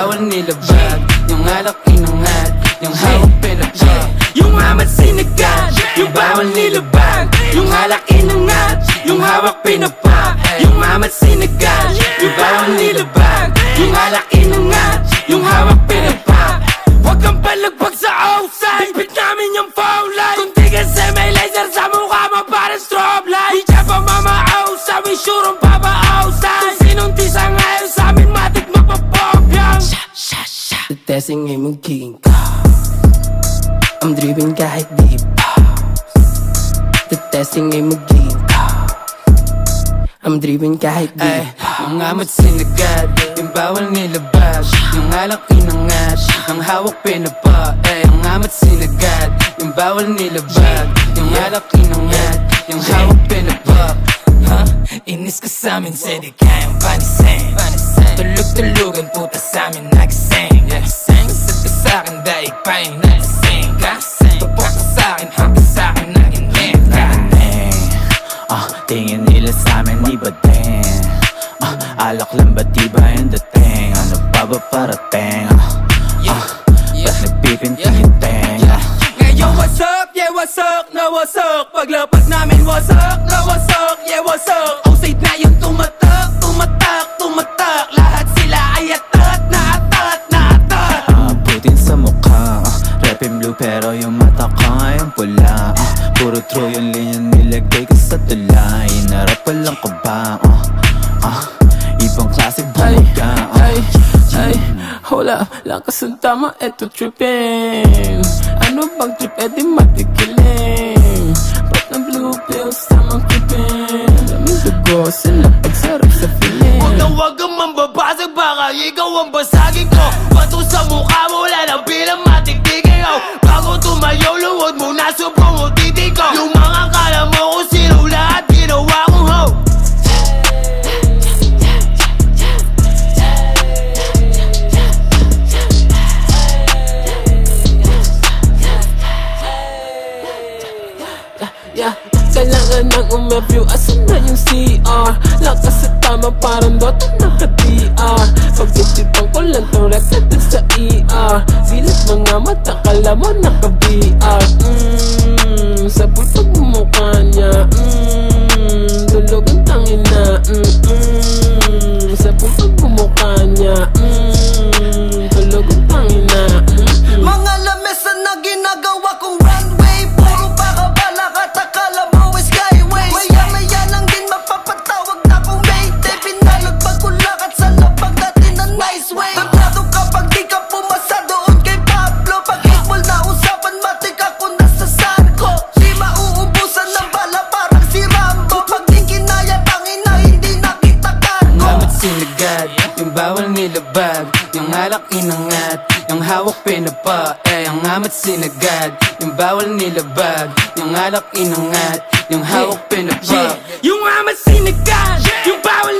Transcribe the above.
yung bawal nilabag, yung alak inangat, yung hawak pinapa, yung amat sinagad, yung bawal nilabag, yung alak inangat, yung hawak pinapa, yung amat sinagad, yung bawal nilabag, yung sha Testing ay magiging ka I'm driving kahit di pa. The testing ay magiging ka I'm driving kahit di Ay, Yung amat sinagad Yung bawal nilabas. Yung alak inangat Ang hawak pinapa Ay, ang amat sinagad Yung bawal nilabag Yung alak inangat Yung hawak pinapa Ha? Inis ka sa amin Sa di kayang panisin Tulog-tulugan puta sa amin nagising Kasat ka sa akin Daig pa yung nagising ka Tupok ka sa akin Hanggang sa akin naging ka Dang Ah, tingin nila sa amin di ba dang Ah, alak lang ba di ba yung dating Ano pa ba parating Ah, ah, ba't nagpipinti yung tenga Ngayon wasak, yeah wasak, na wasak Paglabas namin wasak, na wasak, yeah wasak Outside na yung tumatak, pero yung mata ko ngayon pula. Ah, Puro true yung linya nilagay ko sa tulay. Inarap walang kaba ah, ah, Ibang klase bumaga ah. Ay, ay, wala, lakas ang tama, eto tripping Ano bang trip, edi matikilin. Ba't ng blue pills, tamang creeping Daming dugo, sila pagsarap sa feeling. Huwag na huwag kang mambabasag Baka ikaw ang basagin ko. Bato sa mukha mo Wala nang bilang Yeah, kailangan ng umeview. Asan na yung CR? Lakas sa tama parang Dota naka-DR Pagtitipang ko lang tong record sa ER Silat mga mata, kala mo naka-VR alak inangat, yung hawak pinapa Eh, ang amat sinagad, yung bawal nilabag Yung alak inangat, yung hawak pinapa Yung amat sinagad, yung bawal